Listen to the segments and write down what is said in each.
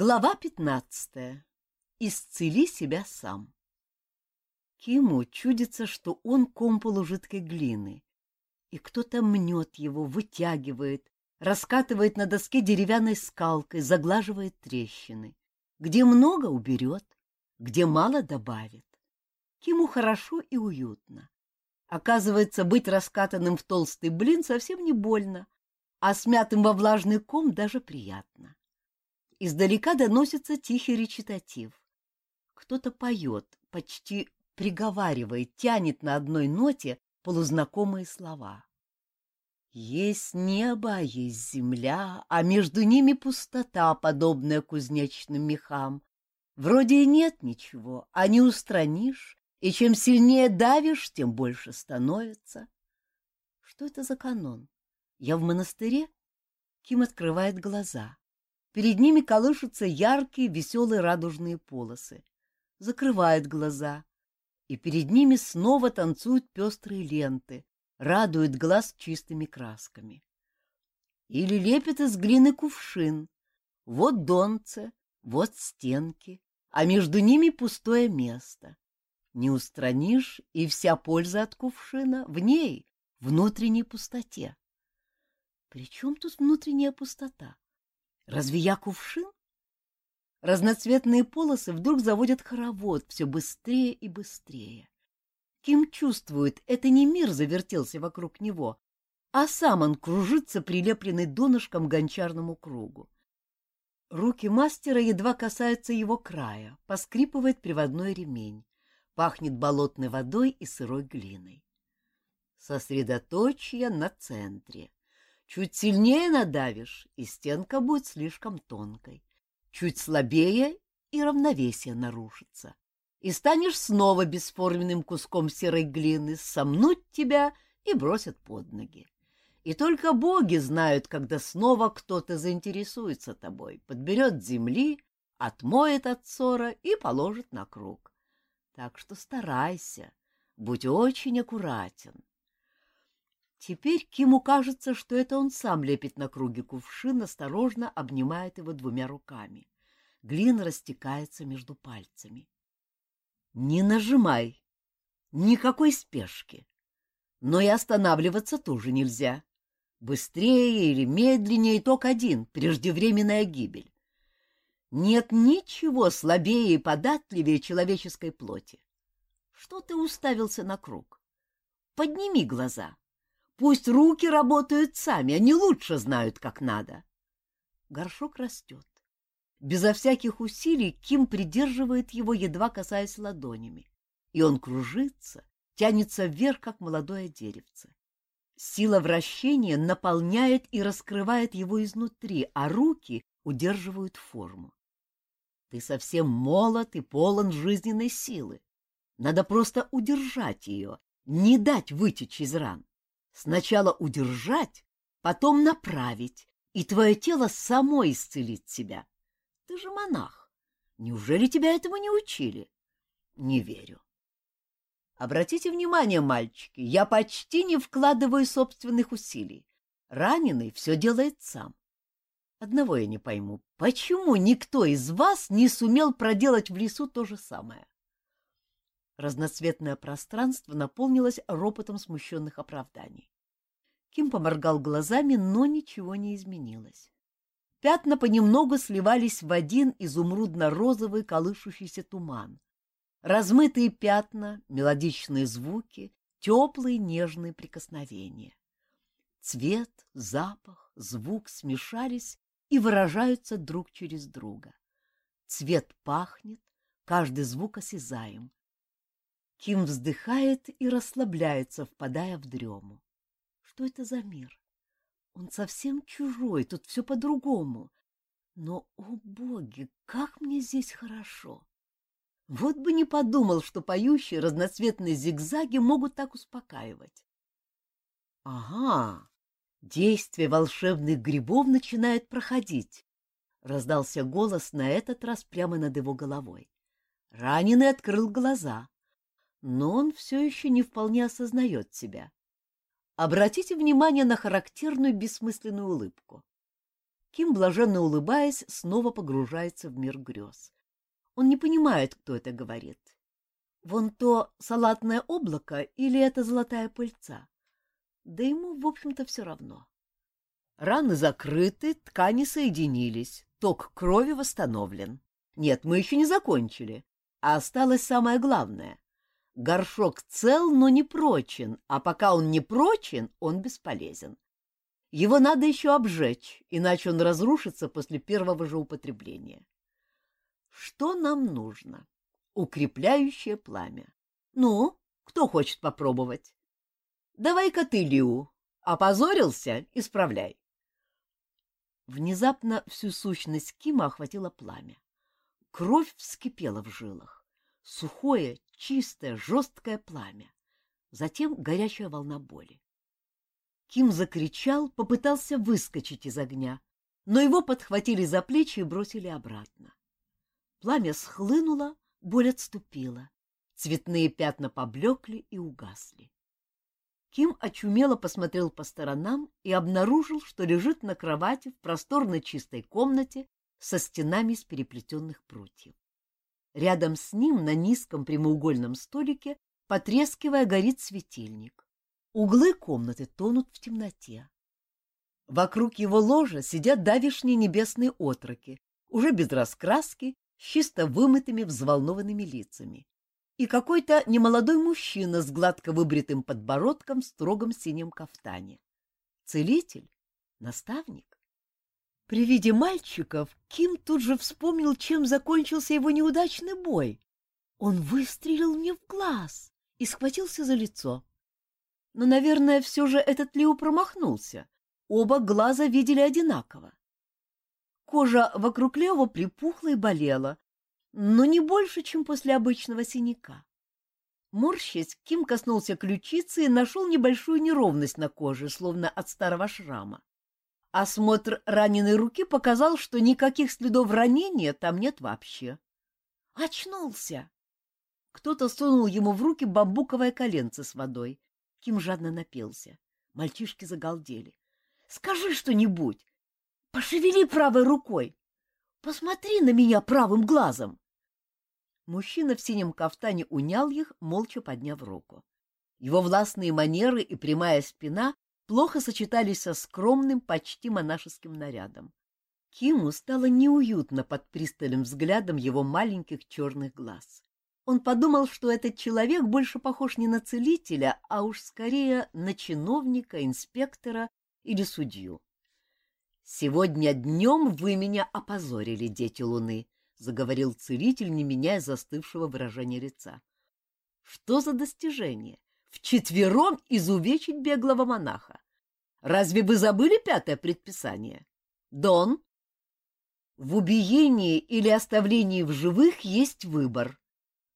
Глава пятнадцатая. Исцели себя сам. Киму чудится, что он ком полужидкой глины, и кто-то мнет его, вытягивает, раскатывает на доске деревянной скалкой, заглаживает трещины. Где много уберет, где мало добавит. Киму хорошо и уютно. Оказывается, быть раскатанным в толстый блин совсем не больно, а смятым во влажный ком даже приятно. Издалека доносится тихий речитатив. Кто-то поет, почти приговаривает, тянет на одной ноте полузнакомые слова. Есть небо, есть земля, а между ними пустота, подобная кузнечным мехам. Вроде и нет ничего, а не устранишь, и чем сильнее давишь, тем больше становится. Что это за канон? Я в монастыре? Ким открывает глаза. Перед ними колышутся яркие, веселые радужные полосы. Закрывает глаза, и перед ними снова танцуют пестрые ленты, радует глаз чистыми красками. Или лепит из глины кувшин. Вот донце, вот стенки, а между ними пустое место. Не устранишь, и вся польза от кувшина в ней, внутренней пустоте. При чем тут внутренняя пустота? Разве я кувшин? Разноцветные полосы вдруг заводят хоровод все быстрее и быстрее. Ким чувствует, это не мир завертелся вокруг него, а сам он кружится, прилепленный донышком к гончарному кругу. Руки мастера едва касаются его края, поскрипывает приводной ремень, пахнет болотной водой и сырой глиной. Сосредоточие на центре. Чуть сильнее надавишь, и стенка будет слишком тонкой. Чуть слабее, и равновесие нарушится и станешь снова бесформенным куском серой глины, сомнуть тебя и бросят под ноги. И только боги знают, когда снова кто-то заинтересуется тобой, подберет земли, отмоет от ссора и положит на круг. Так что старайся, будь очень аккуратен. Теперь Киму кажется, что это он сам лепит на круге кувшин, осторожно обнимает его двумя руками. Глина растекается между пальцами. Не нажимай. Никакой спешки. Но и останавливаться тоже нельзя. Быстрее или медленнее итог один — преждевременная гибель. Нет ничего слабее и податливее человеческой плоти. Что ты уставился на круг? Подними глаза. Пусть руки работают сами, они лучше знают, как надо. Горшок растет. Безо всяких усилий Ким придерживает его, едва касаясь ладонями, и он кружится, тянется вверх, как молодое деревце. Сила вращения наполняет и раскрывает его изнутри, а руки удерживают форму. Ты совсем молод и полон жизненной силы. Надо просто удержать ее, не дать вытечь из ран. Сначала удержать, потом направить, и твое тело само исцелит себя. Ты же монах. Неужели тебя этому не учили? Не верю. Обратите внимание, мальчики, я почти не вкладываю собственных усилий. Раненый все делает сам. Одного я не пойму, почему никто из вас не сумел проделать в лесу то же самое? Разноцветное пространство наполнилось ропотом смущенных оправданий. Ким поморгал глазами, но ничего не изменилось. Пятна понемногу сливались в один изумрудно-розовый колышущийся туман. Размытые пятна, мелодичные звуки, теплые нежные прикосновения. Цвет, запах, звук смешались и выражаются друг через друга. Цвет пахнет, каждый звук осязаем. Ким вздыхает и расслабляется, впадая в дрему. Что это за мир? Он совсем чужой, тут все по-другому. Но, о боги, как мне здесь хорошо! Вот бы не подумал, что поющие разноцветные зигзаги могут так успокаивать. Ага, действие волшебных грибов начинает проходить. Раздался голос на этот раз прямо над его головой. Раненый открыл глаза, но он все еще не вполне осознает себя. Обратите внимание на характерную бессмысленную улыбку. Ким, блаженно улыбаясь, снова погружается в мир грез. Он не понимает, кто это говорит. Вон то салатное облако или это золотая пыльца? Да ему, в общем-то, все равно. Раны закрыты, ткани соединились, ток крови восстановлен. Нет, мы еще не закончили, а осталось самое главное. Горшок цел, но не прочен, а пока он не прочен, он бесполезен. Его надо еще обжечь, иначе он разрушится после первого же употребления. Что нам нужно? Укрепляющее пламя. Ну, кто хочет попробовать? Давай-ка ты, Лиу. Опозорился? Исправляй. Внезапно всю сущность Кима охватило пламя. Кровь вскипела в жилах. Сухое, чистое, жесткое пламя. Затем горячая волна боли. Ким закричал, попытался выскочить из огня, но его подхватили за плечи и бросили обратно. Пламя схлынуло, боль отступила. Цветные пятна поблекли и угасли. Ким очумело посмотрел по сторонам и обнаружил, что лежит на кровати в просторной чистой комнате со стенами из переплетенных прутьев. Рядом с ним на низком прямоугольном столике, потрескивая, горит светильник. Углы комнаты тонут в темноте. Вокруг его ложа сидят давишние небесные отроки, уже без раскраски, с чисто вымытыми взволнованными лицами. И какой-то немолодой мужчина с гладко выбритым подбородком в строгом синем кафтане. Целитель? Наставник? При виде мальчиков Ким тут же вспомнил, чем закончился его неудачный бой. Он выстрелил мне в глаз и схватился за лицо. Но, наверное, все же этот Лиу промахнулся. Оба глаза видели одинаково. Кожа вокруг левого припухла и болела, но не больше, чем после обычного синяка. Морщись, Ким коснулся ключицы и нашел небольшую неровность на коже, словно от старого шрама. Осмотр раненой руки показал, что никаких следов ранения там нет вообще. Очнулся! Кто-то сунул ему в руки бамбуковое коленце с водой. Ким жадно напился. Мальчишки загалдели. — Скажи что-нибудь! Пошевели правой рукой! Посмотри на меня правым глазом! Мужчина в синем кафтане унял их, молча подняв руку. Его властные манеры и прямая спина плохо сочетались со скромным, почти монашеским нарядом. Киму стало неуютно под пристальным взглядом его маленьких черных глаз. Он подумал, что этот человек больше похож не на целителя, а уж скорее на чиновника, инспектора или судью. «Сегодня днем вы меня опозорили, дети Луны», — заговорил целитель, не меняя застывшего выражения лица. «Что за достижение? Вчетвером изувечить беглого монаха? Разве вы забыли пятое предписание? Дон?» «В убиении или оставлении в живых есть выбор»,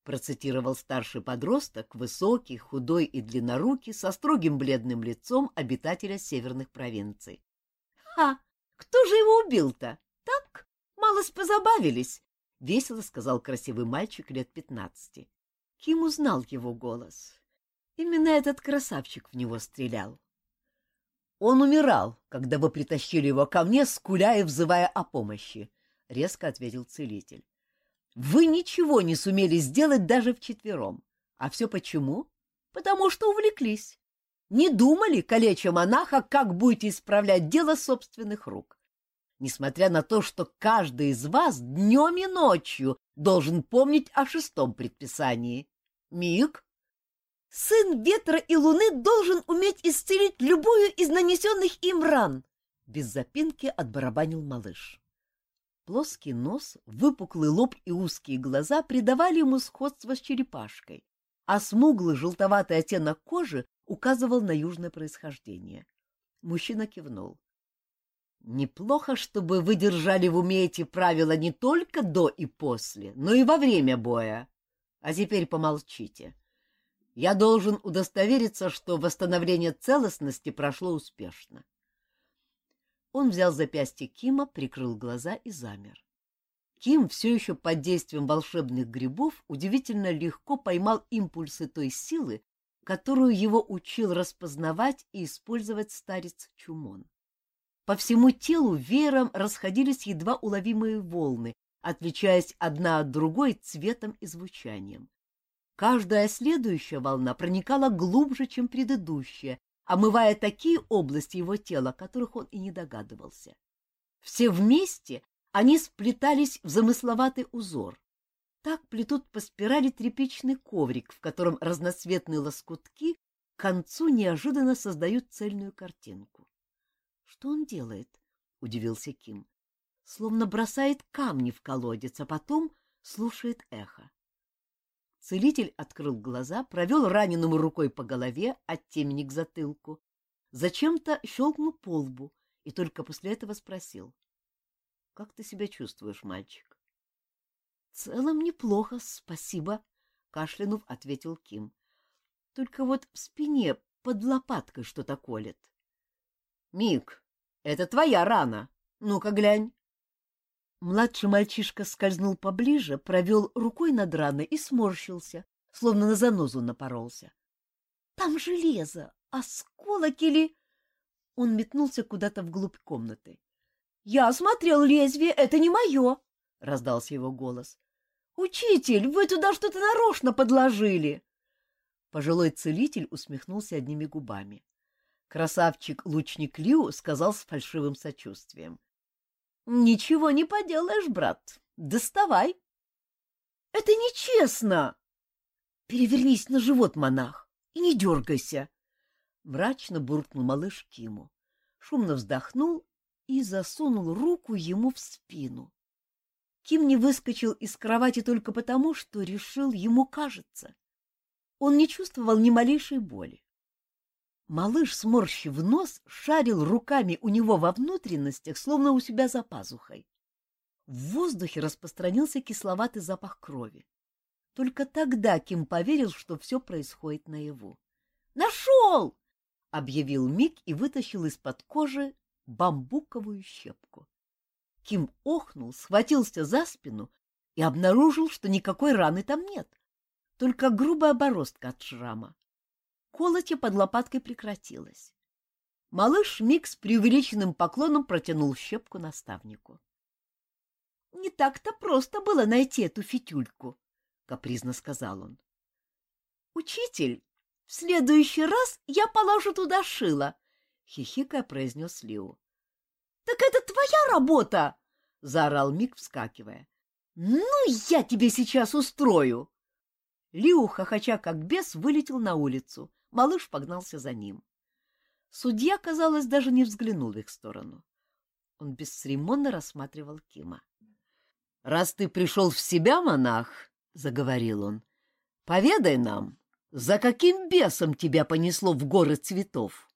процитировал старший подросток, высокий, худой и длиннорукий, со строгим бледным лицом обитателя северных провинций. — Ха! Кто же его убил-то? Так, малость позабавились, — весело сказал красивый мальчик лет пятнадцати. Ким узнал его голос. Именно этот красавчик в него стрелял. Он умирал, когда вы притащили его ко мне, скуля и взывая о помощи, — резко ответил целитель. Вы ничего не сумели сделать даже вчетвером. А все почему? Потому что увлеклись. Не думали, калеча монаха, как будете исправлять дело собственных рук. Несмотря на то, что каждый из вас днем и ночью должен помнить о шестом предписании. Миг. Сын ветра и луны должен уметь исцелить любую из нанесенных им ран. Без запинки отбарабанил малыш. Плоский нос, выпуклый лоб и узкие глаза придавали ему сходство с черепашкой, а смуглый желтоватый оттенок кожи указывал на южное происхождение. Мужчина кивнул. Неплохо, чтобы вы держали в уме эти правила не только до и после, но и во время боя. А теперь помолчите. Я должен удостовериться, что восстановление целостности прошло успешно. Он взял запястье Кима, прикрыл глаза и замер. Ким, все еще под действием волшебных грибов, удивительно легко поймал импульсы той силы, которую его учил распознавать и использовать старец Чумон. По всему телу веером расходились едва уловимые волны, отличаясь одна от другой цветом и звучанием. Каждая следующая волна проникала глубже, чем предыдущая, омывая такие области его тела, которых он и не догадывался. Все вместе они сплетались в замысловатый узор. Так плетут по спирали тряпичный коврик, в котором разноцветные лоскутки к концу неожиданно создают цельную картинку. — Что он делает? — удивился Ким. — Словно бросает камни в колодец, а потом слушает эхо. Целитель открыл глаза, провел раненому рукой по голове от темени к затылку, зачем-то щелкнул по лбу и только после этого спросил. — Как ты себя чувствуешь, мальчик? — В целом неплохо, спасибо, — кашлянув ответил Ким. — Только вот в спине под лопаткой что-то колет. — Мик, это твоя рана. Ну-ка глянь. Младший мальчишка скользнул поближе, провел рукой над раной и сморщился, словно на занозу напоролся. — Там железо, осколок или... Он метнулся куда-то вглубь комнаты. — Я осмотрел лезвие, это не мое! — раздался его голос. — Учитель, вы туда что-то нарочно подложили! Пожилой целитель усмехнулся одними губами. Красавчик-лучник Лиу сказал с фальшивым сочувствием. —— Ничего не поделаешь, брат. Доставай. — Это нечестно! — Перевернись на живот, монах, и не дергайся. Мрачно буркнул малыш Киму, шумно вздохнул и засунул руку ему в спину. Ким не выскочил из кровати только потому, что решил, ему кажется. Он не чувствовал ни малейшей боли. Малыш, сморщив нос, шарил руками у него во внутренностях, словно у себя за пазухой. В воздухе распространился кисловатый запах крови. Только тогда Ким поверил, что все происходит наяву. «Нашел!» — объявил Мик и вытащил из-под кожи бамбуковую щепку. Ким охнул, схватился за спину и обнаружил, что никакой раны там нет, только грубая бороздка от шрама. Колотье под лопаткой прекратилось. Малыш Мик с преувеличенным поклоном протянул щепку наставнику. — Не так-то просто было найти эту фитюльку, — капризно сказал он. — Учитель, в следующий раз я положу туда шило, — хихикая произнес Лиу. — Так это твоя работа! — заорал Мик, вскакивая. — Ну, я тебе сейчас устрою! Лиу, хохоча как бес, вылетел на улицу, Малыш погнался за ним. Судья, казалось, даже не взглянул в их сторону. Он бесцеремонно рассматривал Кима. — Раз ты пришел в себя, монах, — заговорил он, — поведай нам, за каким бесом тебя понесло в горы цветов?